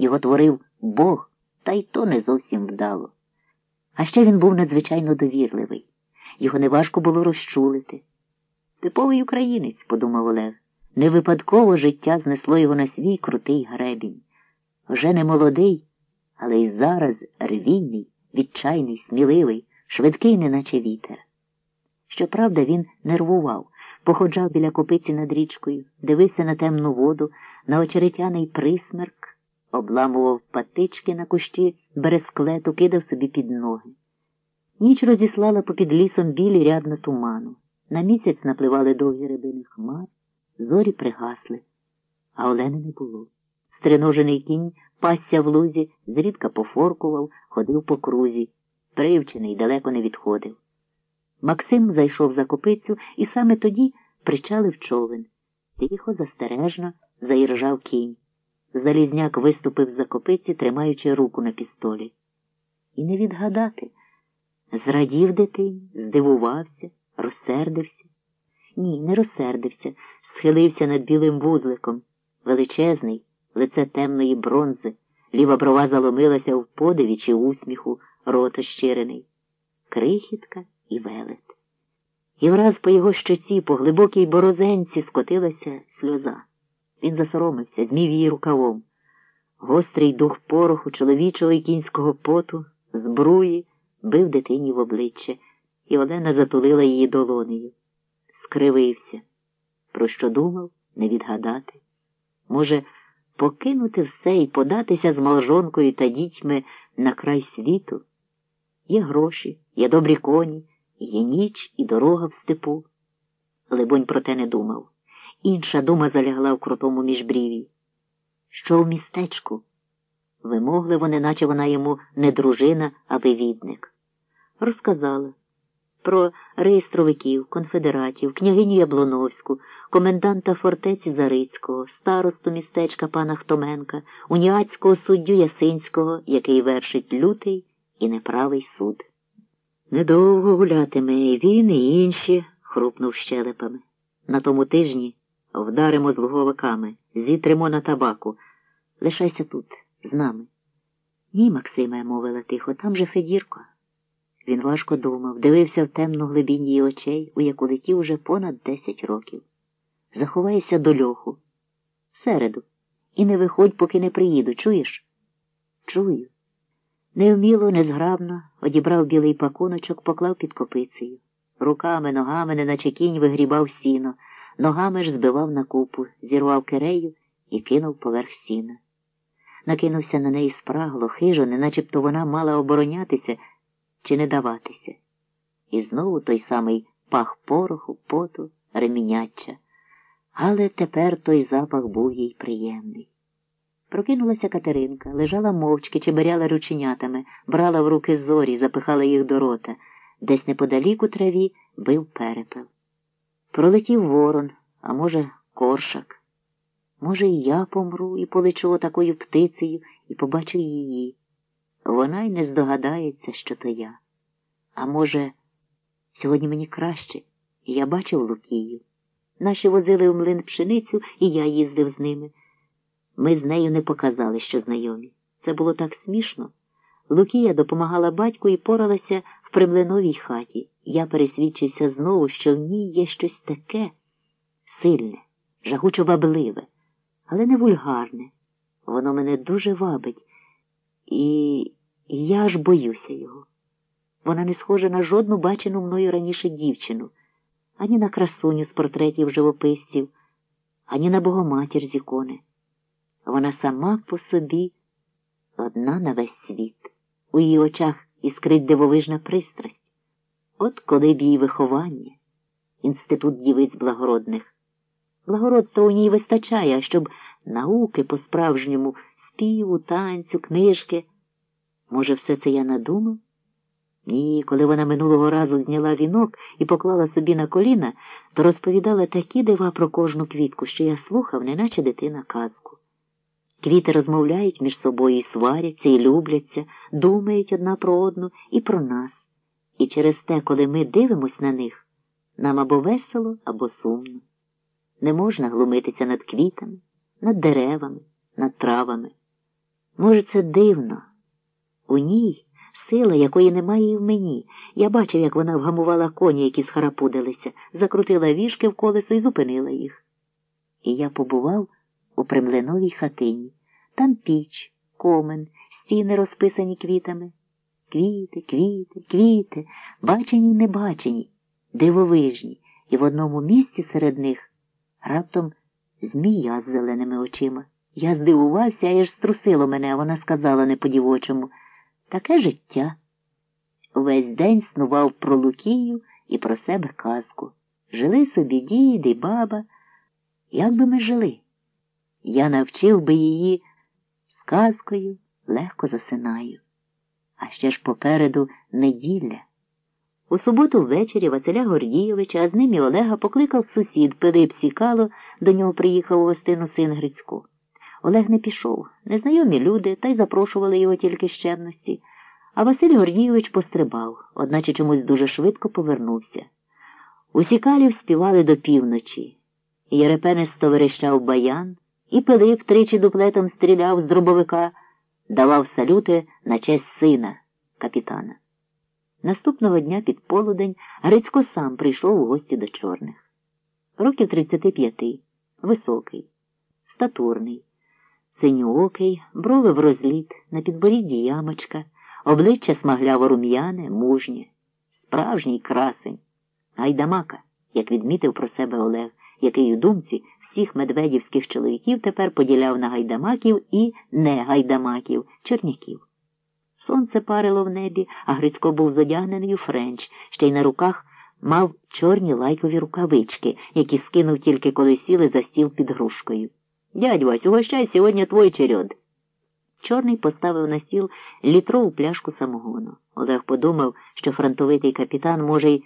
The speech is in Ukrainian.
Його творив Бог, та й то не зовсім вдало. А ще він був надзвичайно довірливий. Його неважко було розчулити. Типовий українець, подумав Олег. Не випадково життя знесло його на свій крутий гребінь. Вже не молодий, але й зараз рвійний, відчайний, сміливий, швидкий, неначе вітер. Щоправда, він нервував, походжав біля копиці над річкою, дивився на темну воду, на очеретяний присмерк, обламував патички на кущі бересклету, кидав собі під ноги. Ніч розіслала попід лісом білі рядна туману. На місяць напливали довгі рибини хмар, зорі пригасли, а Олени не було. Стриножений кінь пасся в лузі, зрідка пофоркував, ходив по крузі, привчений, далеко не відходив. Максим зайшов за копицю і саме тоді причалив човен. Тихо, застережно заіржав кінь. Залізняк виступив за копиці, тримаючи руку на пістолі. І не відгадати. Зрадів дитині, здивувався, розсердився. Ні, не розсердився, схилився над білим вузликом, величезний, лице темної бронзи, ліва брова заломилася в подиві чи усміху, рот ощирений. Крихітка і велет. І враз по його щоці, по глибокій борозенці скотилася сльоза. Він засоромився, змів її рукавом. Гострий дух пороху, чоловічого і кінського поту, збруї, бив дитині в обличчя, і Олена затулила її долонею. Скривився. Про що думав, не відгадати. Може, покинути все і податися з малжонкою та дітьми на край світу? Є гроші, є добрі коні, є ніч і дорога в степу. Либонь про те не думав. Інша дума залягла в крутому міжбріві. Що в містечку? Вимогливо, неначе вона йому не дружина, а вивідник. Розказала про реєстровиків, конфедератів, княгиню Яблоновську, коменданта фортеці Зарицького, старосту містечка пана Хтоменка, уніатського суддю Ясинського, який вершить лютий і неправий суд. Недовго гулятиме і він, і інші, хрупнув щелепами. На тому тижні вдаримо з луговиками, зітримо на табаку. Лишайся тут, з нами. Ні, Максиме, мовила тихо, там же Федірко. Він важко думав, дивився в темну глибінь її очей, у яку летів уже понад десять років. Заховайся до льоху. Середу. І не виходь, поки не приїду. Чуєш? Чую. Невміло, незграбно одібрав білий пакуночок, поклав під копицею. Руками, ногами, неначе кінь вигрібав сіно, ногами ж збивав на купу, зірвав кирею і кинув поверх сіна. Накинувся на неї спрагло, хижо, неначебто вона мала оборонятися чи не даватися. І знову той самий пах пороху, поту, реміняча. Але тепер той запах був їй приємний. Прокинулася Катеринка, лежала мовчки, чеберяла рученятами, брала в руки зорі, запихала їх до рота. Десь неподалік у траві бив перепел. Пролетів ворон, а може, коршак. Може, і я помру і полечу такою птицею і побачу її. Вона й не здогадається, що то я. А може, сьогодні мені краще, і я бачив Лукію. Наші возили в млин пшеницю, і я їздив з ними. Ми з нею не показали, що знайомі. Це було так смішно. Лукія допомагала батьку і поралася в примлиновій хаті. Я пересвідчився знову, що в ній є щось таке сильне, жагучо вабливе, але не вульгарне. Воно мене дуже вабить, і я аж боюся його. Вона не схожа на жодну бачену мною раніше дівчину, ані на красуню з портретів живописців, ані на богоматір з ікони. Вона сама по собі одна на весь світ. У її очах іскрить дивовижна пристрасть. От коли б її виховання, інститут дівиць благородних. Благородства у ній вистачає, щоб науки по-справжньому, співу, танцю, книжки. Може, все це я надумав? Ні, коли вона минулого разу зняла вінок і поклала собі на коліна, то розповідала такі дива про кожну квітку, що я слухав, неначе дитина казку. Квіти розмовляють між собою і сваряться, і любляться, думають одна про одну і про нас. І через те, коли ми дивимось на них, нам або весело, або сумно. Не можна глумитися над квітами, над деревами, над травами. Може, це дивно. У ній сила, якої немає і в мені. Я бачив, як вона вгамувала коні, які схарапудилися, закрутила вішки в колесо і зупинила їх. І я побував у примлиновій хатині. Там піч, комен, стіни розписані квітами. Квіти, квіти, квіти, бачені й небачені, дивовижні, і в одному місці серед них раптом змія з зеленими очима. Я здивувався, а аж струсило мене, вона сказала не по-дівочому. Таке життя. Увесь день снував про Лукію і про себе казку. Жили собі дід і баба. Як би ми жили? Я навчив би її сказкою, легко засинаю. А ще ж попереду неділя. У суботу ввечері Василя Гордійовича, а з ним і Олега покликав сусід Пилип Сікало, до нього приїхав у гостину син Грицько. Олег не пішов, незнайомі люди, та й запрошували його тільки з чемності. А Василь Гордійович пострибав, одначе чомусь дуже швидко повернувся. У Сікалів співали до півночі. Єрепенець товарищав баян, і Пилип тричі дуплетом стріляв з дробовика, давав салюти на честь сина, капітана. Наступного дня під полудень Грицько сам прийшов у гості до чорних. Років 35, високий, статурний, синьоокий, брови в розліт, на підборідді ямочка, обличчя смагляво рум'яне, мужнє, справжній красень, гайдамака, як відмітив про себе Олег, який у думці всіх медведівських чоловіків тепер поділяв на гайдамаків і не гайдамаків, черняків. Сонце парило в небі, а Грицько був задягнений у френч, ще й на руках мав чорні лайкові рукавички, які скинув тільки коли сіли за стіл під грушкою. Дядь Вась, угощай сьогодні твой черед. Чорний поставив на стіл літрову пляшку самогону. Олег подумав, що фронтовитий капітан може й